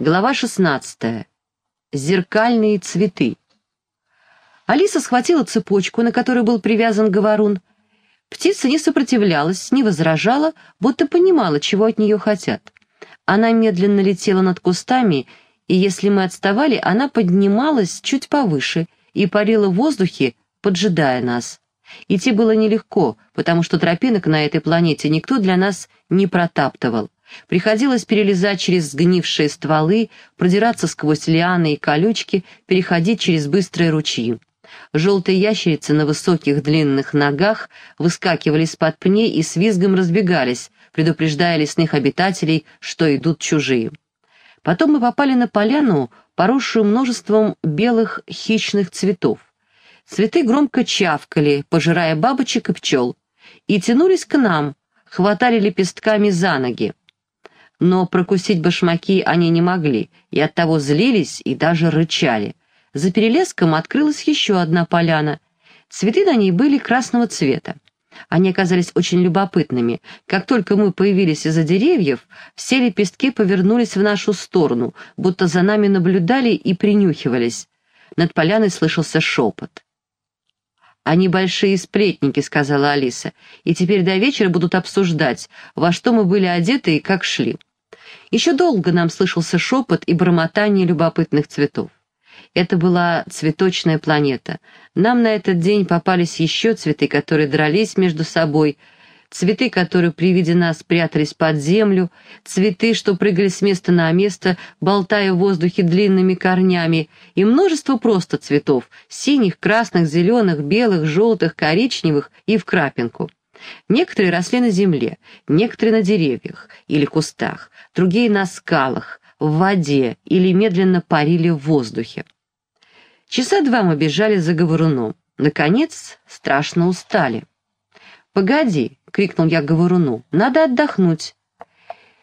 Глава 16. Зеркальные цветы. Алиса схватила цепочку, на которой был привязан говорун. Птица не сопротивлялась, не возражала, будто понимала, чего от нее хотят. Она медленно летела над кустами, и если мы отставали, она поднималась чуть повыше и парила в воздухе, поджидая нас. Идти было нелегко, потому что тропинок на этой планете никто для нас не протаптывал. Приходилось перелезать через сгнившие стволы, продираться сквозь лианы и колючки, переходить через быстрые ручьи. Желтые ящерицы на высоких длинных ногах выскакивали из-под пней и с визгом разбегались, предупреждая лесных обитателей, что идут чужие. Потом мы попали на поляну, поросшую множеством белых хищных цветов. Цветы громко чавкали, пожирая бабочек и пчел, и тянулись к нам, хватали лепестками за ноги но прокусить башмаки они не могли, и оттого злились и даже рычали. За перелеском открылась еще одна поляна. Цветы на ней были красного цвета. Они оказались очень любопытными. Как только мы появились из-за деревьев, все лепестки повернулись в нашу сторону, будто за нами наблюдали и принюхивались. Над поляной слышался шепот. «Они большие сплетники», — сказала Алиса, «и теперь до вечера будут обсуждать, во что мы были одеты и как шли». Еще долго нам слышался шепот и бормотание любопытных цветов. Это была цветочная планета. Нам на этот день попались еще цветы, которые дрались между собой, цветы, которые при виде нас прятались под землю, цветы, что прыгали с места на место, болтая в воздухе длинными корнями, и множество просто цветов — синих, красных, зеленых, белых, желтых, коричневых и в крапинку. Некоторые росли на земле, некоторые на деревьях или кустах, другие на скалах, в воде или медленно парили в воздухе. Часа два мы бежали за говоруном. Наконец, страшно устали. «Погоди!» — крикнул я говоруну. «Надо отдохнуть!»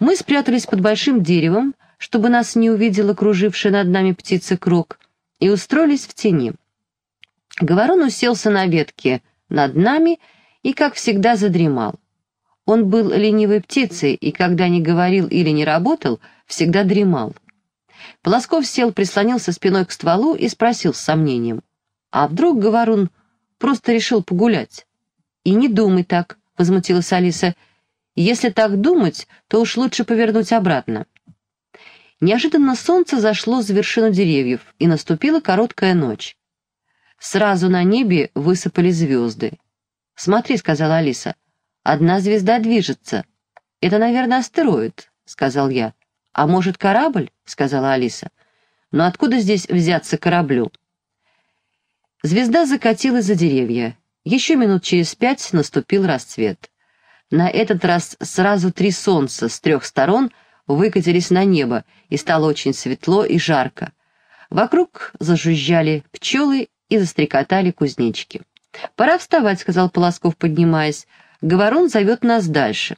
Мы спрятались под большим деревом, чтобы нас не увидела кружившая над нами птица Крок, и устроились в тени. Говорун уселся на ветке над нами и, как всегда, задремал. Он был ленивой птицей, и когда не говорил или не работал, всегда дремал. Полосков сел, прислонился спиной к стволу и спросил с сомнением. «А вдруг, Говорун, просто решил погулять?» «И не думай так», — возмутилась Алиса. «Если так думать, то уж лучше повернуть обратно». Неожиданно солнце зашло за вершину деревьев, и наступила короткая ночь. Сразу на небе высыпали звезды. «Смотри», — сказала Алиса, — «одна звезда движется. Это, наверное, астероид», — сказал я. «А может, корабль?» — сказала Алиса. «Но откуда здесь взяться кораблю?» Звезда закатилась за деревья. Еще минут через пять наступил расцвет. На этот раз сразу три солнца с трех сторон выкатились на небо, и стало очень светло и жарко. Вокруг зажужжали пчелы и застрекотали кузнечики. «Пора вставать», — сказал Полосков, поднимаясь. «Говорун зовет нас дальше».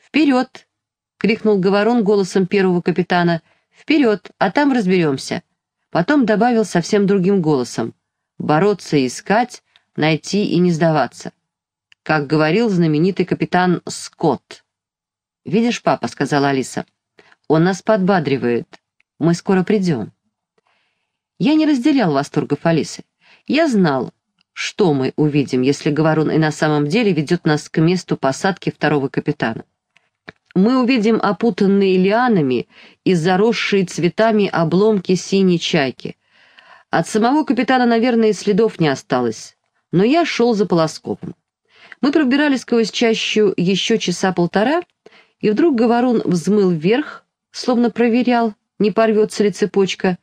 «Вперед!» — крикнул Говорун голосом первого капитана. «Вперед, а там разберемся». Потом добавил совсем другим голосом. «Бороться и искать, найти и не сдаваться». Как говорил знаменитый капитан Скотт. «Видишь, папа», — сказала Алиса, — «он нас подбадривает. Мы скоро придем». Я не разделял восторгов Алисы. Я знал, что мы увидим, если Говорун и на самом деле ведет нас к месту посадки второго капитана. Мы увидим опутанные лианами и заросшие цветами обломки синей чайки. От самого капитана, наверное, следов не осталось, но я шел за Полосковым. Мы пробирались сквозь чащу еще часа полтора, и вдруг Говорун взмыл вверх, словно проверял, не порвется ли цепочка.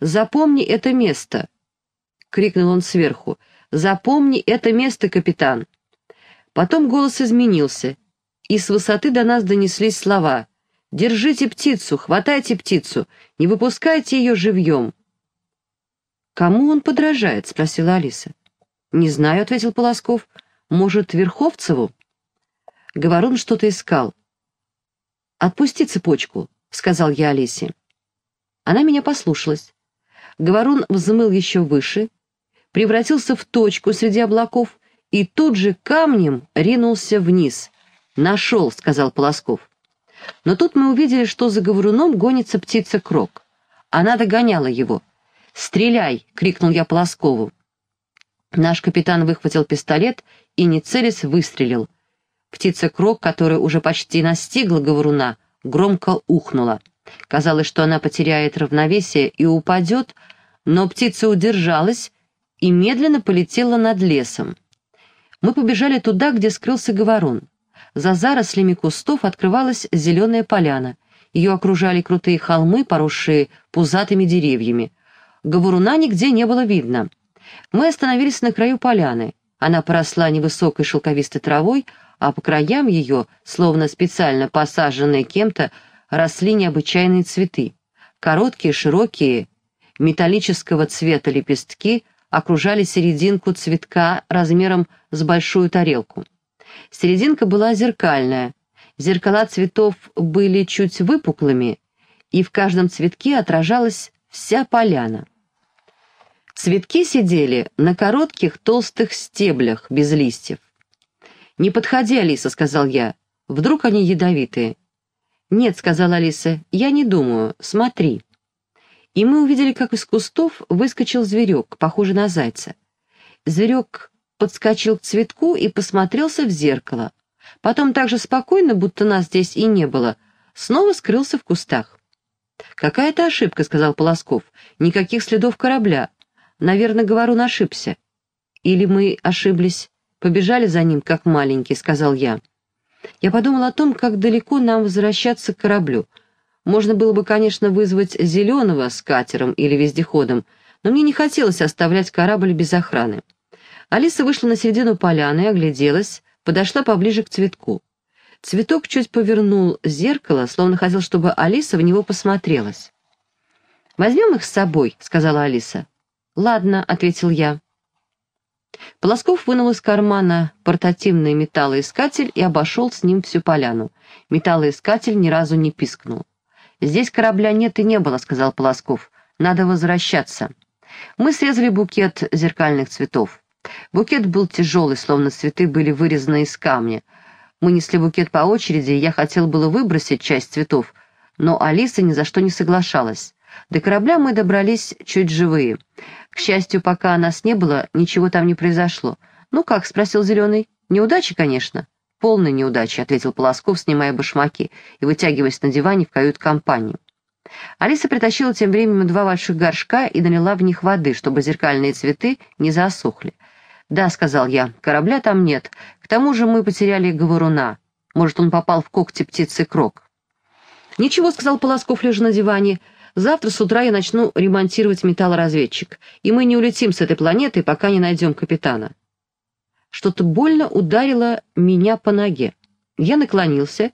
«Запомни это место!» — крикнул он сверху — Запомни это место, капитан». Потом голос изменился, и с высоты до нас донеслись слова «Держите птицу, хватайте птицу, не выпускайте ее живьем». «Кому он подражает?» — спросила Алиса. «Не знаю», — ответил Полосков. «Может, Верховцеву?» Говорун что-то искал. «Отпусти цепочку», — сказал я Алисе. Она меня послушалась. Говорун взмыл еще выше, превратился в точку среди облаков и тут же камнем ринулся вниз. «Нашел», — сказал Полосков. Но тут мы увидели, что за говоруном гонится птица Крок. Она догоняла его. «Стреляй!» — крикнул я Полоскову. Наш капитан выхватил пистолет и, не целясь, выстрелил. Птица Крок, которая уже почти настигла говоруна, громко ухнула. Казалось, что она потеряет равновесие и упадет, но птица удержалась и медленно полетела над лесом. Мы побежали туда, где скрылся говорун. За зарослями кустов открывалась зеленая поляна. Ее окружали крутые холмы, поросшие пузатыми деревьями. Говоруна нигде не было видно. Мы остановились на краю поляны. Она поросла невысокой шелковистой травой, а по краям ее, словно специально посаженные кем-то, росли необычайные цветы. Короткие, широкие, металлического цвета лепестки окружали серединку цветка размером с большую тарелку. Серединка была зеркальная. Зеркала цветов были чуть выпуклыми, и в каждом цветке отражалась вся поляна. Цветки сидели на коротких толстых стеблях без листьев. «Не подходи, Алиса», — сказал я. «Вдруг они ядовитые?» «Нет», — сказала Алиса, — «я не думаю. Смотри». И мы увидели, как из кустов выскочил зверек, похожий на зайца. Зверек подскочил к цветку и посмотрелся в зеркало. Потом так же спокойно, будто нас здесь и не было, снова скрылся в кустах. «Какая-то ошибка», — сказал Полосков. «Никаких следов корабля. Наверное, Говорун ошибся». «Или мы ошиблись, побежали за ним, как маленький», — сказал я. Я подумал о том, как далеко нам возвращаться к кораблю. Можно было бы, конечно, вызвать зеленого с катером или вездеходом, но мне не хотелось оставлять корабль без охраны. Алиса вышла на середину поляны, огляделась, подошла поближе к цветку. Цветок чуть повернул зеркало, словно хотел, чтобы Алиса в него посмотрелась. «Возьмем их с собой», — сказала Алиса. «Ладно», — ответил я. Полосков вынул из кармана портативный металлоискатель и обошел с ним всю поляну. Металлоискатель ни разу не пискнул. «Здесь корабля нет и не было», — сказал Полосков. «Надо возвращаться». Мы срезали букет зеркальных цветов. Букет был тяжелый, словно цветы были вырезаны из камня. Мы несли букет по очереди, я хотел было выбросить часть цветов, но Алиса ни за что не соглашалась. До корабля мы добрались чуть живые. К счастью, пока нас не было, ничего там не произошло. «Ну как?» — спросил Зеленый. «Неудачи, конечно». «Полная неудача», — ответил Полосков, снимая башмаки и вытягиваясь на диване в кают-компанию. Алиса притащила тем временем два больших горшка и налила в них воды, чтобы зеркальные цветы не засохли. «Да», — сказал я, — «корабля там нет. К тому же мы потеряли говоруна. Может, он попал в когти птицы Крок». «Ничего», — сказал Полосков, лежа на диване, — «завтра с утра я начну ремонтировать металлоразведчик, и мы не улетим с этой планеты, пока не найдем капитана». Что-то больно ударило меня по ноге. Я наклонился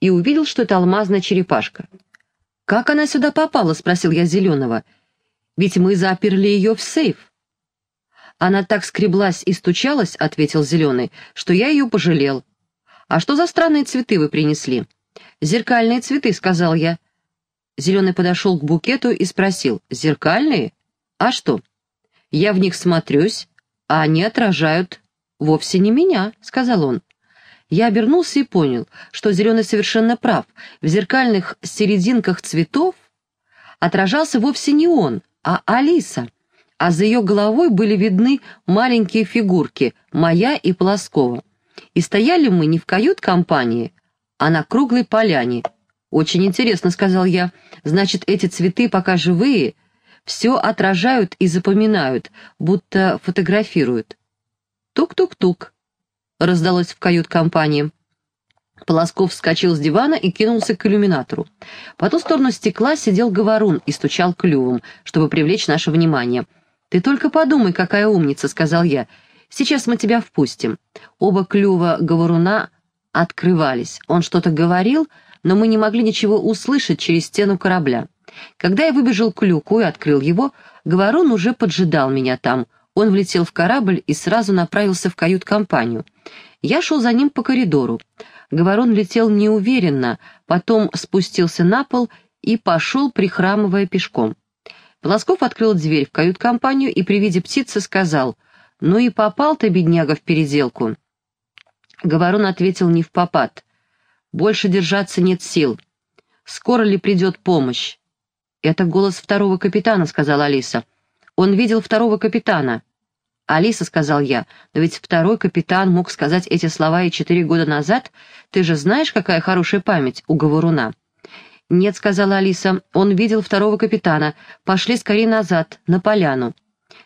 и увидел, что это алмазная черепашка. «Как она сюда попала?» — спросил я Зеленого. «Ведь мы заперли ее в сейф». «Она так скреблась и стучалась», — ответил Зеленый, — «что я ее пожалел». «А что за странные цветы вы принесли?» «Зеркальные цветы», — сказал я. Зеленый подошел к букету и спросил, «Зеркальные? А что?» «Я в них смотрюсь, а они отражают вовсе не меня», — сказал он. Я обернулся и понял, что Зеленый совершенно прав. В зеркальных серединках цветов отражался вовсе не он, а Алиса а за ее головой были видны маленькие фигурки, моя и Полоскова. И стояли мы не в кают-компании, а на круглой поляне. «Очень интересно», — сказал я. «Значит, эти цветы, пока живые, все отражают и запоминают, будто фотографируют». «Тук-тук-тук», — раздалось в кают-компании. Полосков вскочил с дивана и кинулся к иллюминатору. По ту сторону стекла сидел говорун и стучал клювом, чтобы привлечь наше внимание — «Ты только подумай, какая умница», — сказал я. «Сейчас мы тебя впустим». Оба клюва говоруна открывались. Он что-то говорил, но мы не могли ничего услышать через стену корабля. Когда я выбежал к люку и открыл его, говорун уже поджидал меня там. Он влетел в корабль и сразу направился в кают-компанию. Я шел за ним по коридору. Говорун летел неуверенно, потом спустился на пол и пошел, прихрамывая пешком. Полосков открыл дверь в кают-компанию и при виде птицы сказал, «Ну и попал ты, бедняга, в переделку». Говорун ответил не в попад. Больше держаться нет сил. Скоро ли придет помощь?» «Это голос второго капитана», — сказала Алиса. «Он видел второго капитана». «Алиса», — сказал я, — «но ведь второй капитан мог сказать эти слова и четыре года назад. Ты же знаешь, какая хорошая память у говоруна». «Нет», — сказала Алиса, — «он видел второго капитана. Пошли скорее назад, на поляну».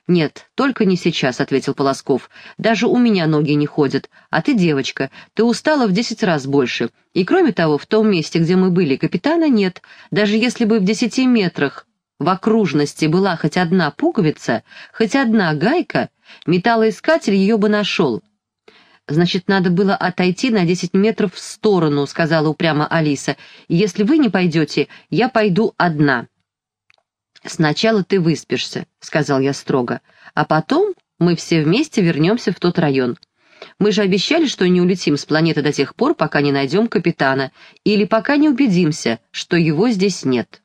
«Нет, только не сейчас», — ответил Полосков. «Даже у меня ноги не ходят. А ты девочка, ты устала в десять раз больше. И кроме того, в том месте, где мы были, капитана нет. Даже если бы в десяти метрах в окружности была хоть одна пуговица, хоть одна гайка, металлоискатель ее бы нашел. «Значит, надо было отойти на десять метров в сторону», — сказала упрямо Алиса. «Если вы не пойдете, я пойду одна». «Сначала ты выспишься», — сказал я строго, «а потом мы все вместе вернемся в тот район. Мы же обещали, что не улетим с планеты до тех пор, пока не найдем капитана, или пока не убедимся, что его здесь нет».